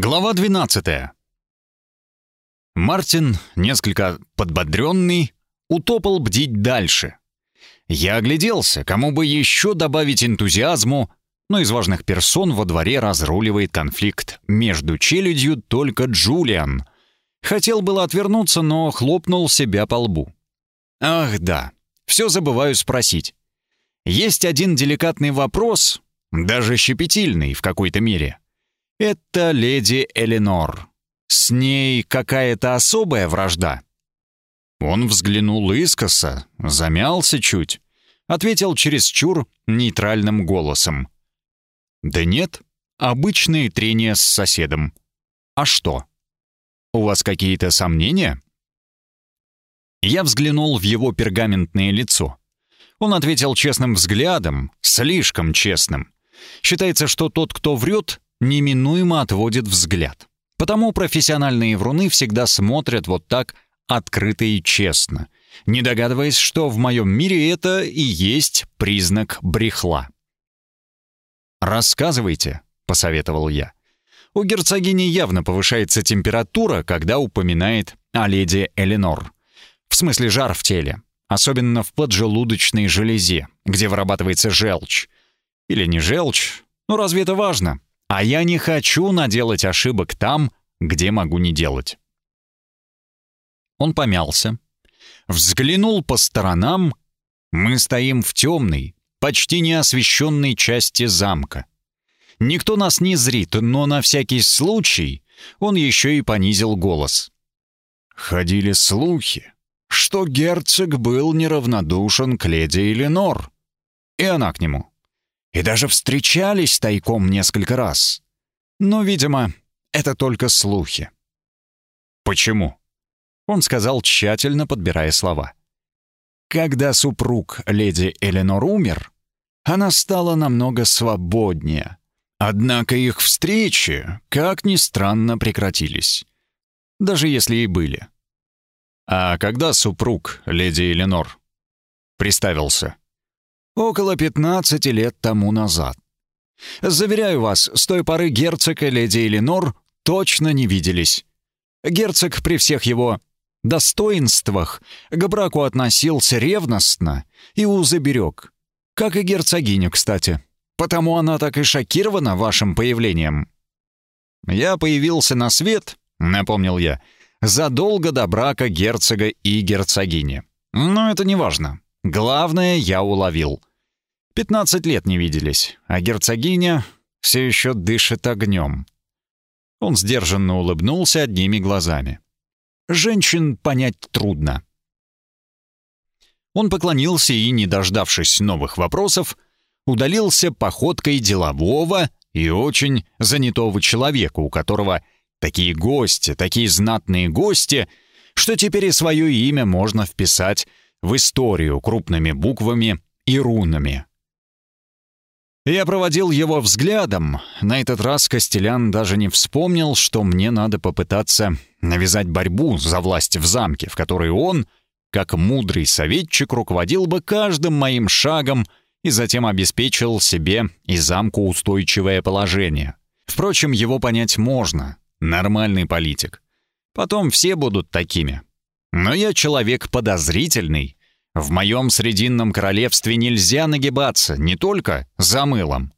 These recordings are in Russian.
Глава 12. Мартин, несколько подбодренный, утопал бдить дальше. Я огляделся, кому бы еще добавить энтузиазму, но из важных персон во дворе разруливает конфликт между челюдью только Джулиан. Хотел было отвернуться, но хлопнул себя по лбу. Ах да, все забываю спросить. Есть один деликатный вопрос, даже щепетильный в какой-то мере. Это леди Эленор. С ней какая-то особая вражда. Он взглянул искоса, замялся чуть, ответил чересчур нейтральным голосом. «Да нет, обычные трения с соседом. А что? У вас какие-то сомнения?» Я взглянул в его пергаментное лицо. Он ответил честным взглядом, слишком честным. Считается, что тот, кто врет, неминуемо отводит взгляд. Потому профессиональные вруны всегда смотрят вот так открыто и честно, не догадываясь, что в моем мире это и есть признак брехла. «Рассказывайте», — посоветовал я. У герцогини явно повышается температура, когда упоминает о леди Эленор. В смысле жар в теле, особенно в поджелудочной железе, где вырабатывается желчь. Или не желчь, ну разве это важно? А я не хочу наделать ошибок там, где могу не делать. Он помялся, взглянул по сторонам. Мы стоим в темной, почти неосвещенной части замка. Никто нас не зрит, но на всякий случай он еще и понизил голос. Ходили слухи, что герцог был неравнодушен к леди Эленор. И она к нему и даже встречались тайком несколько раз. Но, видимо, это только слухи. Почему? Он сказал, тщательно подбирая слова. Когда супруг леди Эленор умер, она стала намного свободнее. Однако их встречи, как ни странно, прекратились. Даже если и были. А когда супруг леди Эленор приставился? Около 15 лет тому назад. Заверяю вас, с той поры герцог и леди Эленор точно не виделись. Герцог при всех его достоинствах к браку относился ревностно и узы берег. Как и герцогиню, кстати. Потому она так и шокирована вашим появлением. «Я появился на свет», — напомнил я, — «задолго до брака герцога и герцогини. Но это не важно. Главное, я уловил. Пятнадцать лет не виделись, а герцогиня все еще дышит огнем. Он сдержанно улыбнулся одними глазами. Женщин понять трудно. Он поклонился и, не дождавшись новых вопросов, удалился походкой делового и очень занятого человека, у которого такие гости, такие знатные гости, что теперь и свое имя можно вписать в историю крупными буквами и рунами. Я проводил его взглядом. На этот раз Костелян даже не вспомнил, что мне надо попытаться навязать борьбу за власть в замке, в которой он, как мудрый советчик, руководил бы каждым моим шагом и затем обеспечил себе и замку устойчивое положение. Впрочем, его понять можно. Нормальный политик. Потом все будут такими. Но я человек подозрительный, в моем Срединном королевстве нельзя нагибаться не только за мылом.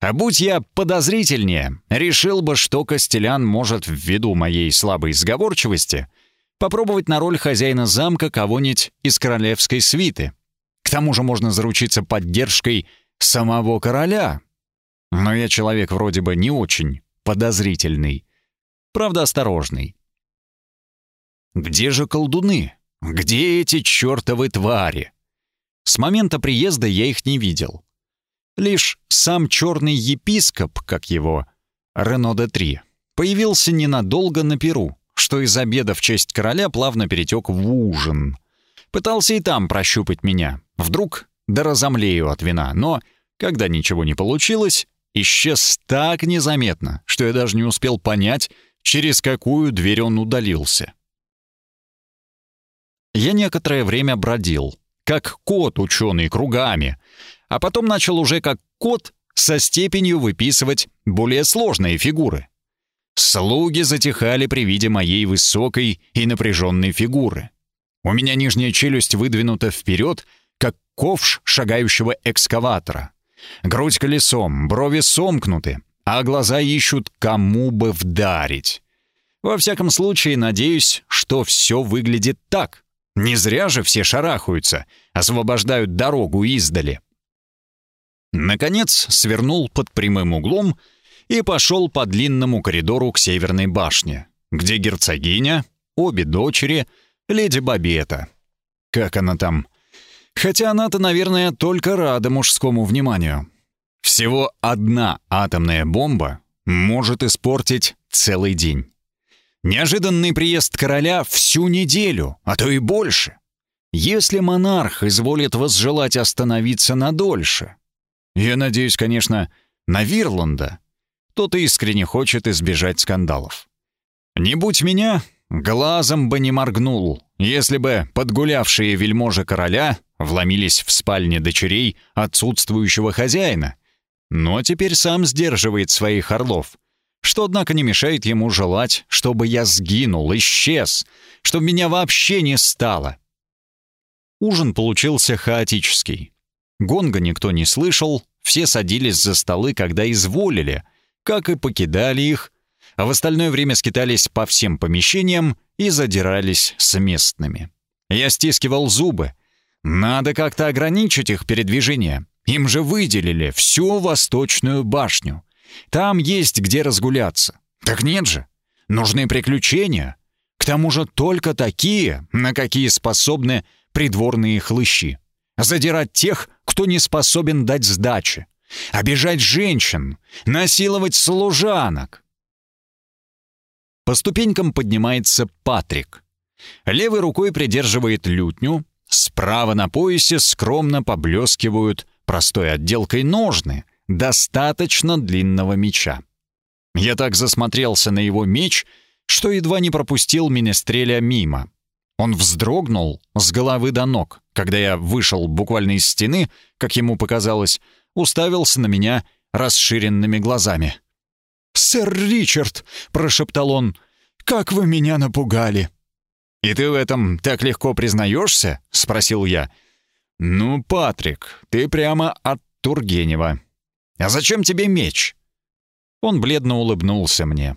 А будь я подозрительнее, решил бы, что Костелян может ввиду моей слабой сговорчивости попробовать на роль хозяина замка кого-нибудь из королевской свиты. К тому же можно заручиться поддержкой самого короля. Но я человек вроде бы не очень подозрительный, правда осторожный. Где же колдуны? Где эти чертовы твари? С момента приезда я их не видел. Лишь сам черный епископ, как его, Рено де Три, появился ненадолго на Перу, что из обеда в честь короля плавно перетек в ужин. Пытался и там прощупать меня. Вдруг да разомлею от вина, но, когда ничего не получилось, исчез так незаметно, что я даже не успел понять, через какую дверь он удалился. Я некоторое время бродил, как кот ученый кругами, а потом начал уже как кот со степенью выписывать более сложные фигуры. Слуги затихали при виде моей высокой и напряженной фигуры. У меня нижняя челюсть выдвинута вперед, как ковш шагающего экскаватора. Грудь колесом, брови сомкнуты, а глаза ищут, кому бы вдарить. Во всяком случае, надеюсь, что все выглядит так. Не зря же все шарахаются, освобождают дорогу издали. Наконец свернул под прямым углом и пошел по длинному коридору к северной башне, где герцогиня, обе дочери, леди Бабета. Как она там? Хотя она-то, наверное, только рада мужскому вниманию. Всего одна атомная бомба может испортить целый день. Неожиданный приезд короля всю неделю, а то и больше. Если монарх изволит возжелать остановиться надольше. Я надеюсь, конечно, на Вирланда. Тот искренне хочет избежать скандалов. Не будь меня, глазом бы не моргнул, если бы подгулявшие вельможи короля вломились в спальне дочерей отсутствующего хозяина. Но теперь сам сдерживает своих орлов — что, однако, не мешает ему желать, чтобы я сгинул, исчез, чтобы меня вообще не стало. Ужин получился хаотический. Гонга никто не слышал, все садились за столы, когда изволили, как и покидали их, а в остальное время скитались по всем помещениям и задирались с местными. Я стискивал зубы. Надо как-то ограничить их передвижение. Им же выделили всю восточную башню. Там есть где разгуляться. Так нет же. Нужны приключения. К тому же только такие, на какие способны придворные хлыщи. Задирать тех, кто не способен дать сдачи. Обижать женщин, насиловать служанок. По ступенькам поднимается Патрик. Левой рукой придерживает лютню, справа на поясе скромно поблескивают простой отделкой ножны, достаточно длинного меча. Я так засмотрелся на его меч, что едва не пропустил Менестреля мимо. Он вздрогнул с головы до ног, когда я вышел буквально из стены, как ему показалось, уставился на меня расширенными глазами. «Сэр Ричард!» — прошептал он. «Как вы меня напугали!» «И ты в этом так легко признаешься?» — спросил я. «Ну, Патрик, ты прямо от Тургенева. «А зачем тебе меч?» Он бледно улыбнулся мне.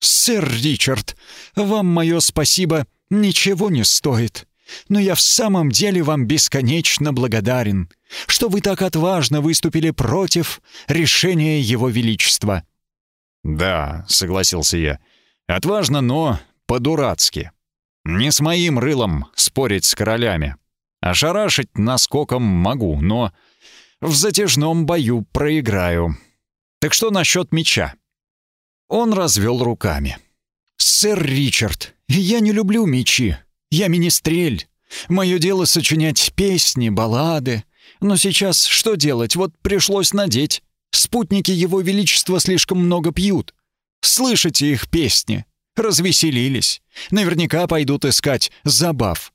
«Сэр Ричард, вам мое спасибо ничего не стоит. Но я в самом деле вам бесконечно благодарен, что вы так отважно выступили против решения Его Величества». «Да», — согласился я, — «отважно, но по-дурацки. Не с моим рылом спорить с королями. Ошарашить наскоком могу, но в затяжном бою проиграю. Так что насчет меча?» Он развел руками. «Сэр Ричард, я не люблю мечи. Я министрель. Мое дело сочинять песни, баллады. Но сейчас что делать? Вот пришлось надеть. Спутники Его Величества слишком много пьют. Слышите их песни? Развеселились. Наверняка пойдут искать забав.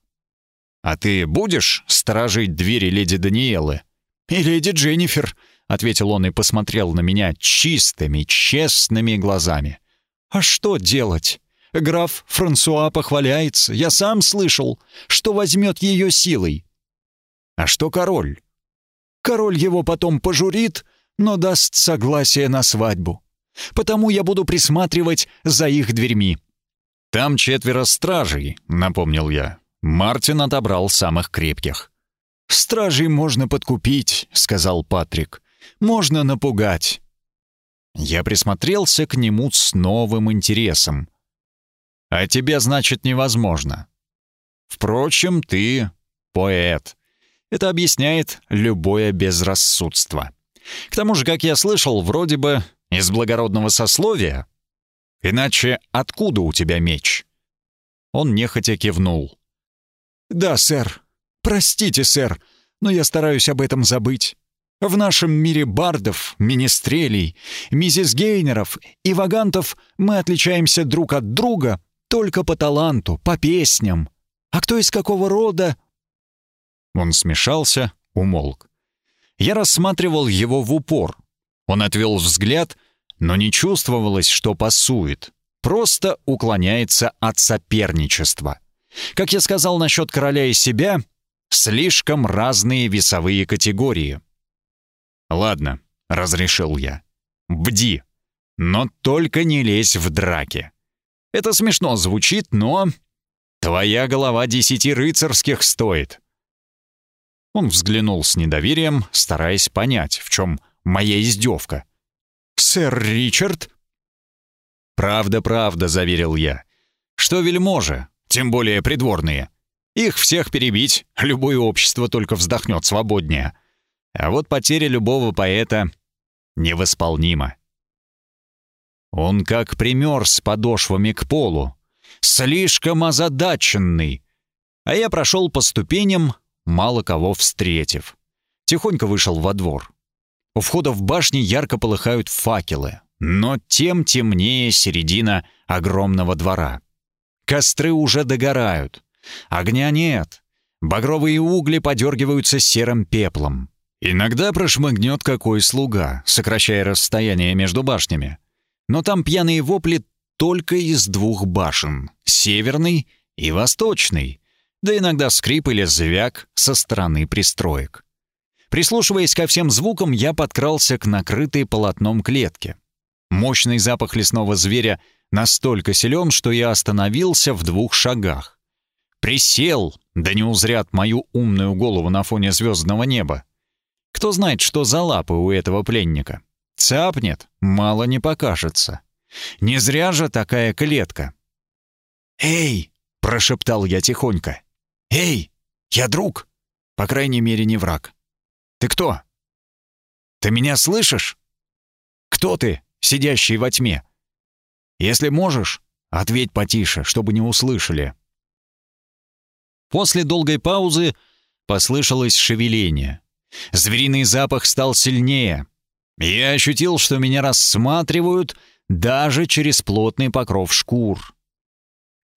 «А ты будешь сторожить двери леди Даниэлы?» «И леди Дженнифер», — ответил он и посмотрел на меня чистыми, честными глазами. «А что делать? Граф Франсуа похваляется, я сам слышал, что возьмет ее силой». «А что король?» «Король его потом пожурит, но даст согласие на свадьбу. Потому я буду присматривать за их дверьми». «Там четверо стражей», — напомнил я. Мартин отобрал самых крепких. «Стражей можно подкупить», — сказал Патрик. «Можно напугать». Я присмотрелся к нему с новым интересом. «А тебе, значит, невозможно. Впрочем, ты поэт. Это объясняет любое безрассудство. К тому же, как я слышал, вроде бы из благородного сословия. Иначе откуда у тебя меч?» Он нехотя кивнул. «Да, сэр, Простите, сэр, но я стараюсь об этом забыть. В нашем мире бардов, министрелей, миссис Гейнеров и вагантов мы отличаемся друг от друга только по таланту, по песням. А кто из какого рода...» Он смешался, умолк. Я рассматривал его в упор. Он отвел взгляд, но не чувствовалось, что пасует. просто уклоняется от соперничества. Как я сказал насчет короля и себя, слишком разные весовые категории. «Ладно», — разрешил я. «Бди, но только не лезь в драки. Это смешно звучит, но твоя голова десяти рыцарских стоит». Он взглянул с недоверием, стараясь понять, в чем моя издевка. «Сэр Ричард?» «Правда, правда», — заверил я. «Что вельможи, тем более придворные. Их всех перебить, любое общество только вздохнет свободнее. А вот потеря любого поэта невосполнима». Он как пример с подошвами к полу, слишком озадаченный. А я прошел по ступеням, мало кого встретив. Тихонько вышел во двор. У входа в башни ярко полыхают факелы, но тем темнее середина огромного двора. Костры уже догорают. Огня нет. Багровые угли подергиваются серым пеплом. Иногда прошмыгнет какой слуга, сокращая расстояние между башнями. Но там пьяные вопли только из двух башен — северный и восточный, да иногда скрип или звяк со стороны пристроек. Прислушиваясь ко всем звукам, я подкрался к накрытой полотном клетке. Мощный запах лесного зверя настолько силен, что я остановился в двух шагах. Присел, да не узрят мою умную голову на фоне звездного неба. Кто знает, что за лапы у этого пленника. Цапнет, мало не покажется. Не зря же такая клетка. «Эй!» — прошептал я тихонько. «Эй! Я друг! По крайней мере, не враг. Ты кто? Ты меня слышишь? Кто ты, сидящий во тьме? Если можешь, ответь потише, чтобы не услышали». После долгой паузы послышалось шевеление. Звериный запах стал сильнее. Я ощутил, что меня рассматривают даже через плотный покров шкур.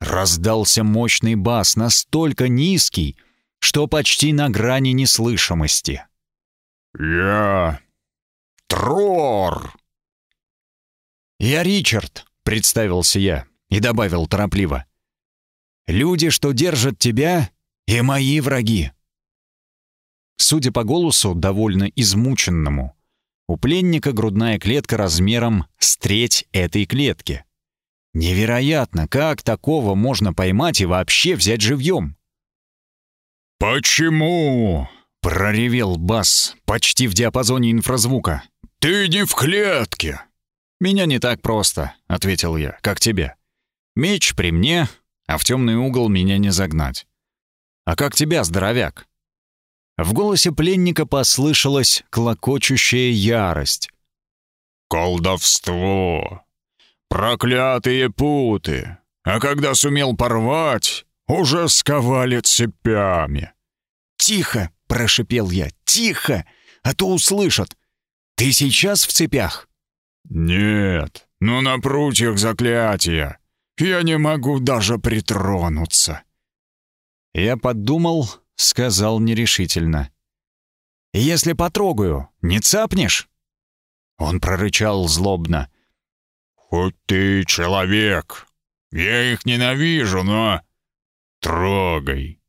Раздался мощный бас, настолько низкий, что почти на грани неслышимости. «Я... Трор!» «Я Ричард», — представился я и добавил торопливо. «Люди, что держат тебя, и мои враги». Судя по голосу, довольно измученному, у пленника грудная клетка размером с треть этой клетки. Невероятно, как такого можно поймать и вообще взять живьем? «Почему?» — проревел бас, почти в диапазоне инфразвука. «Ты не в клетке!» «Меня не так просто», — ответил я, — «как тебе. Меч при мне, а в темный угол меня не загнать. А как тебя, здоровяк?» В голосе пленника послышалась клокочущая ярость. «Колдовство! Проклятые путы! А когда сумел порвать, уже сковали цепями!» «Тихо!» — прошипел я. «Тихо! А то услышат! Ты сейчас в цепях?» «Нет, но на прутьях заклятия. Я не могу даже притронуться». Я подумал, сказал нерешительно. «Если потрогаю, не цапнешь?» Он прорычал злобно. «Хоть ты человек, я их ненавижу, но... Трогай,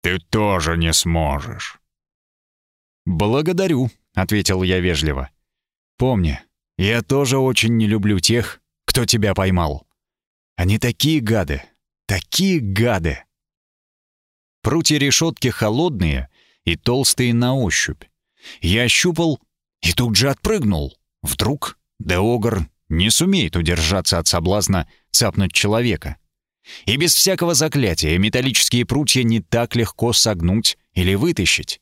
ты тоже не сможешь». «Благодарю», — ответил я вежливо. «Помни, я тоже очень не люблю тех, кто тебя поймал. Они такие гады, такие гады!» Прутья решетки холодные и толстые на ощупь. Я ощупал и тут же отпрыгнул. Вдруг Деогр не сумеет удержаться от соблазна цапнуть человека. И без всякого заклятия металлические прутья не так легко согнуть или вытащить.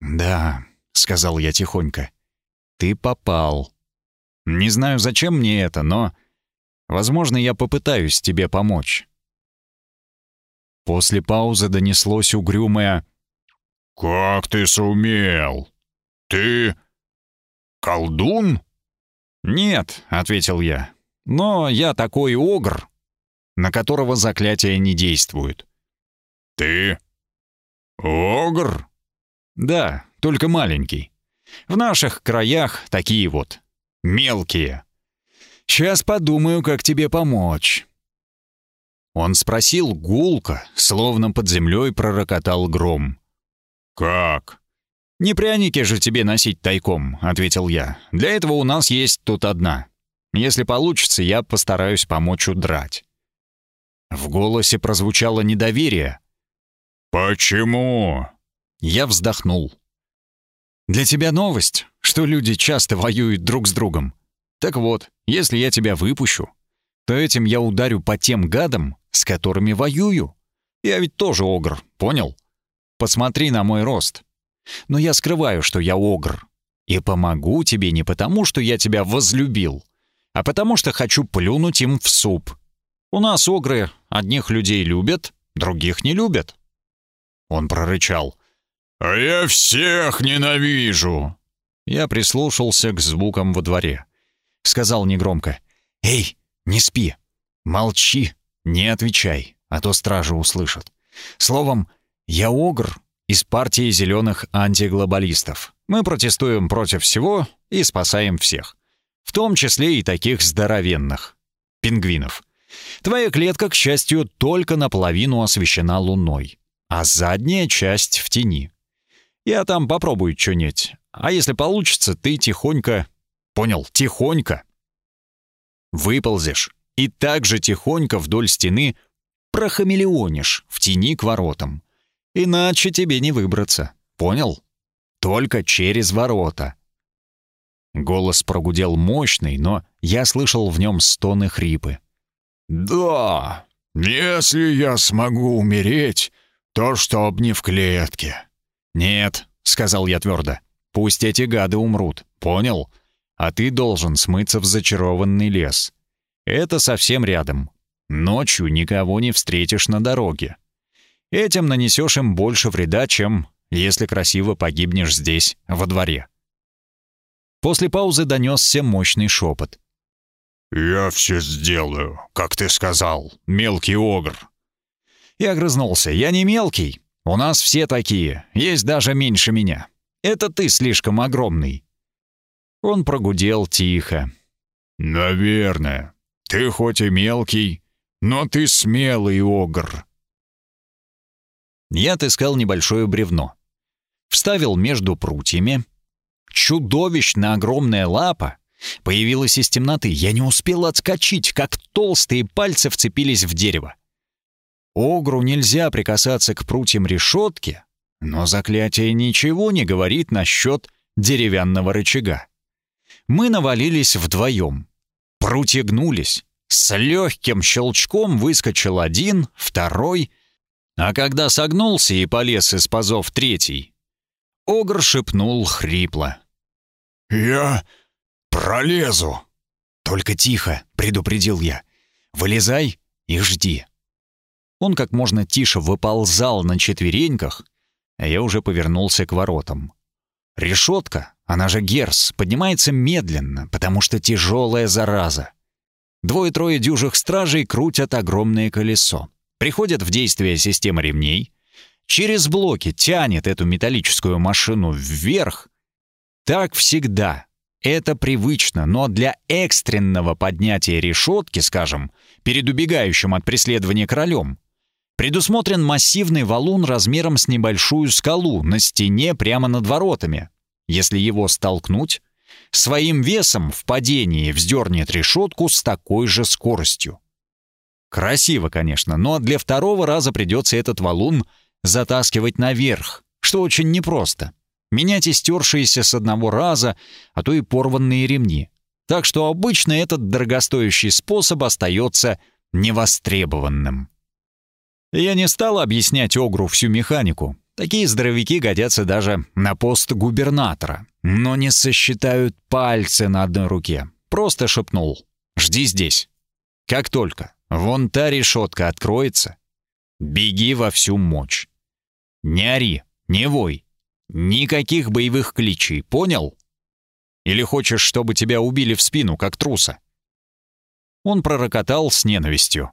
«Да», — сказал я тихонько, — «ты попал. Не знаю, зачем мне это, но, возможно, я попытаюсь тебе помочь». После паузы донеслось угрюмое «Как ты сумел? Ты колдун?» «Нет», — ответил я, — «но я такой огр, на которого заклятие не действует». «Ты огр?» «Да, только маленький. В наших краях такие вот, мелкие. Сейчас подумаю, как тебе помочь». Он спросил гулко, словно под землей пророкотал гром. «Как?» «Не пряники же тебе носить тайком», — ответил я. «Для этого у нас есть тут одна. Если получится, я постараюсь помочь удрать». В голосе прозвучало недоверие. «Почему?» Я вздохнул. «Для тебя новость, что люди часто воюют друг с другом. Так вот, если я тебя выпущу, то этим я ударю по тем гадам, с которыми воюю. Я ведь тоже огр, понял? Посмотри на мой рост. Но я скрываю, что я огр. И помогу тебе не потому, что я тебя возлюбил, а потому что хочу плюнуть им в суп. У нас огры одних людей любят, других не любят». Он прорычал. «А я всех ненавижу!» Я прислушался к звукам во дворе. Сказал негромко. «Эй, не спи! Молчи, не отвечай, а то стражи услышат. Словом, я огр из партии зеленых антиглобалистов. Мы протестуем против всего и спасаем всех. В том числе и таких здоровенных. Пингвинов. Твоя клетка, к счастью, только наполовину освещена луной, а задняя часть в тени. Я там попробую что-нибудь. А если получится, ты тихонько... Понял, тихонько. Выползешь и так же тихонько вдоль стены прохамелеонишь в тени к воротам. Иначе тебе не выбраться. Понял? Только через ворота. Голос прогудел мощный, но я слышал в нем стоны хрипы. «Да, если я смогу умереть, то чтоб не в клетке». «Нет», — сказал я твердо, — «пусть эти гады умрут, понял? А ты должен смыться в зачарованный лес. Это совсем рядом. Ночью никого не встретишь на дороге. Этим нанесешь им больше вреда, чем если красиво погибнешь здесь, во дворе». После паузы донесся мощный шепот. «Я все сделаю, как ты сказал, мелкий огр». Я огрызнулся. «Я не мелкий. У нас все такие. Есть даже меньше меня. Это ты слишком огромный». Он прогудел тихо. «Наверное. Ты хоть и мелкий, но ты смелый огр». Я отыскал небольшое бревно. Вставил между прутьями. Чудовищно огромная лапа появилась из темноты. Я не успел отскочить, как толстые пальцы вцепились в дерево. Огру нельзя прикасаться к прутьям решетки, но заклятие ничего не говорит насчет деревянного рычага. Мы навалились вдвоем. Прутья гнулись. С легким щелчком выскочил один, второй, а когда согнулся и полез из пазов третий, Огр шепнул хрипло. «Я пролезу!» «Только тихо», — предупредил я. «Вылезай и жди». Он как можно тише выползал на четвереньках, а я уже повернулся к воротам. Решетка, она же герс, поднимается медленно, потому что тяжелая зараза. Двое-трое дюжих стражей крутят огромное колесо. Приходят в действие система ремней. Через блоки тянет эту металлическую машину вверх. Так всегда. Это привычно, но для экстренного поднятия решетки, скажем, перед убегающим от преследования королем, Предусмотрен массивный валун размером с небольшую скалу на стене прямо над воротами. Если его столкнуть, своим весом в падении вздернет решетку с такой же скоростью. Красиво, конечно, но для второго раза придется этот валун затаскивать наверх, что очень непросто. Менять истершиеся с одного раза, а то и порванные ремни. Так что обычно этот дорогостоящий способ остается невостребованным. Я не стал объяснять Огру всю механику. Такие здоровяки годятся даже на пост губернатора. Но не сосчитают пальцы на одной руке. Просто шепнул. «Жди здесь». Как только вон та решетка откроется, беги во всю мощь. Не ори, не вой. Никаких боевых кличей, понял? Или хочешь, чтобы тебя убили в спину, как труса?» Он пророкотал с ненавистью.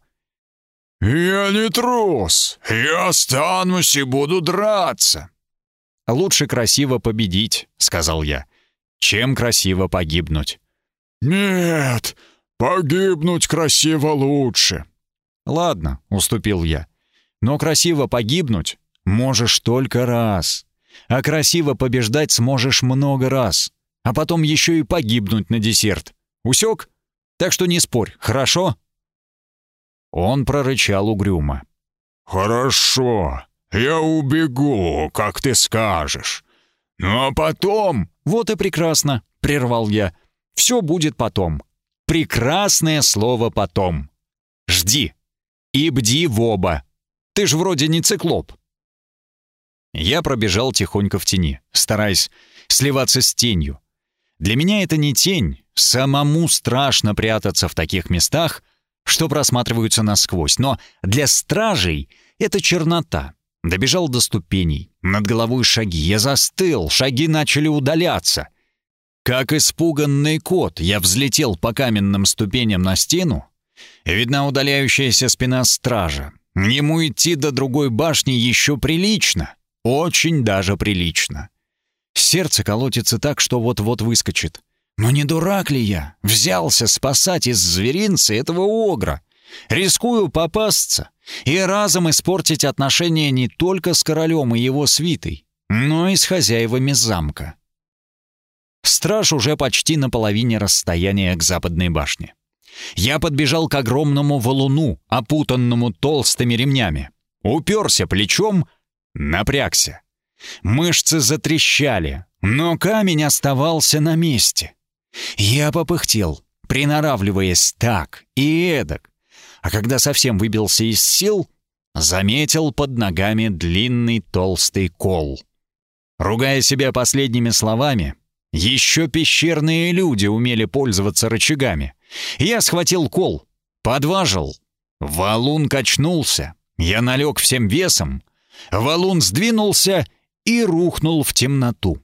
«Я не трус! Я останусь и буду драться!» «Лучше красиво победить», — сказал я, — «чем красиво погибнуть». «Нет, Погибнуть красиво лучше». «Ладно», — уступил я. «Но красиво погибнуть можешь только раз. А красиво побеждать сможешь много раз. А потом еще и погибнуть на десерт. Усек? Так что не спорь, хорошо?» Он прорычал угрюмо. «Хорошо, я убегу, как ты скажешь. Ну а потом...» «Вот и прекрасно», — прервал я. «Все будет потом. Прекрасное слово «потом». Жди. И бди в оба. Ты ж вроде не циклоп». Я пробежал тихонько в тени, стараясь сливаться с тенью. Для меня это не тень. Самому страшно прятаться в таких местах, что просматриваются насквозь. Но для стражей это чернота. Добежал до ступеней. Над головой шаги. Я застыл. Шаги начали удаляться. Как испуганный кот, я взлетел по каменным ступеням на стену. Видна удаляющаяся спина стража. Ему идти до другой башни еще прилично. Очень даже прилично. Сердце колотится так, что вот-вот выскочит. Но не дурак ли я? Взялся спасать из зверинца этого огра. Рискую попасться и разом испортить отношения не только с королем и его свитой, но и с хозяевами замка. Страж уже почти на половине расстояния к западной башне. Я подбежал к огромному валуну, опутанному толстыми ремнями. Уперся плечом, напрягся. Мышцы затрещали, но камень оставался на месте. Я попыхтел, приноравливаясь так и эдак. А когда совсем выбился из сил, заметил под ногами длинный толстый кол. Ругая себя последними словами, еще пещерные люди умели пользоваться рычагами. Я схватил кол, подважил. Валун качнулся. Я налег всем весом. Валун сдвинулся и рухнул в темноту.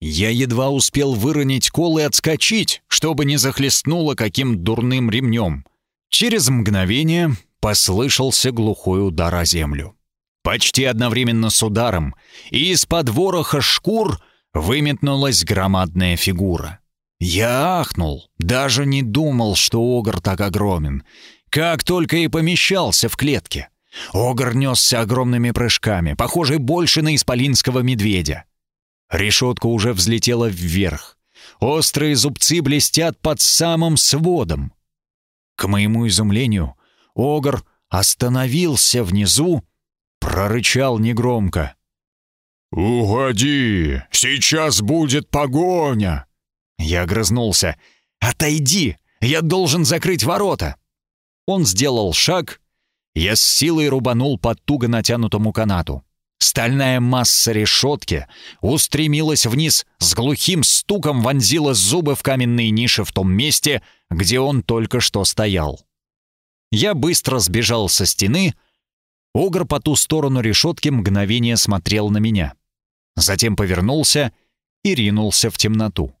Я едва успел выронить кол и отскочить, чтобы не захлестнуло каким дурным ремнем. Через мгновение послышался глухой удар о землю. Почти одновременно с ударом из-под вороха шкур выметнулась громадная фигура. Я ахнул, даже не думал, что огр так огромен. Как только и помещался в клетке. Огр несся огромными прыжками, похожий больше на исполинского медведя. Решетка уже взлетела вверх. Острые зубцы блестят под самым сводом. К моему изумлению, Огр остановился внизу, прорычал негромко. «Уходи! Сейчас будет погоня!» Я огрызнулся. «Отойди! Я должен закрыть ворота!» Он сделал шаг. Я с силой рубанул по туго натянутому канату. Стальная масса решетки устремилась вниз, с глухим стуком вонзила зубы в каменные ниши в том месте, где он только что стоял. Я быстро сбежал со стены. Огр по ту сторону решетки мгновение смотрел на меня. Затем повернулся и ринулся в темноту.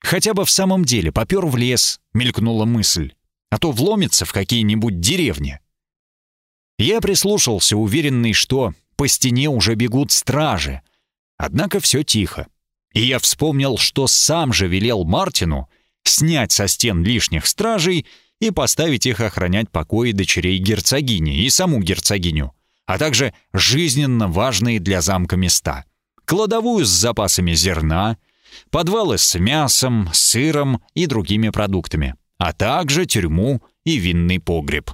Хотя бы в самом деле попер в лес, мелькнула мысль, а то вломится в какие-нибудь деревни. Я прислушался, уверенный, что по стене уже бегут стражи. Однако все тихо. И я вспомнил, что сам же велел Мартину снять со стен лишних стражей и поставить их охранять покои дочерей герцогини и саму герцогиню, а также жизненно важные для замка места. Кладовую с запасами зерна, подвалы с мясом, сыром и другими продуктами, а также тюрьму и винный погреб.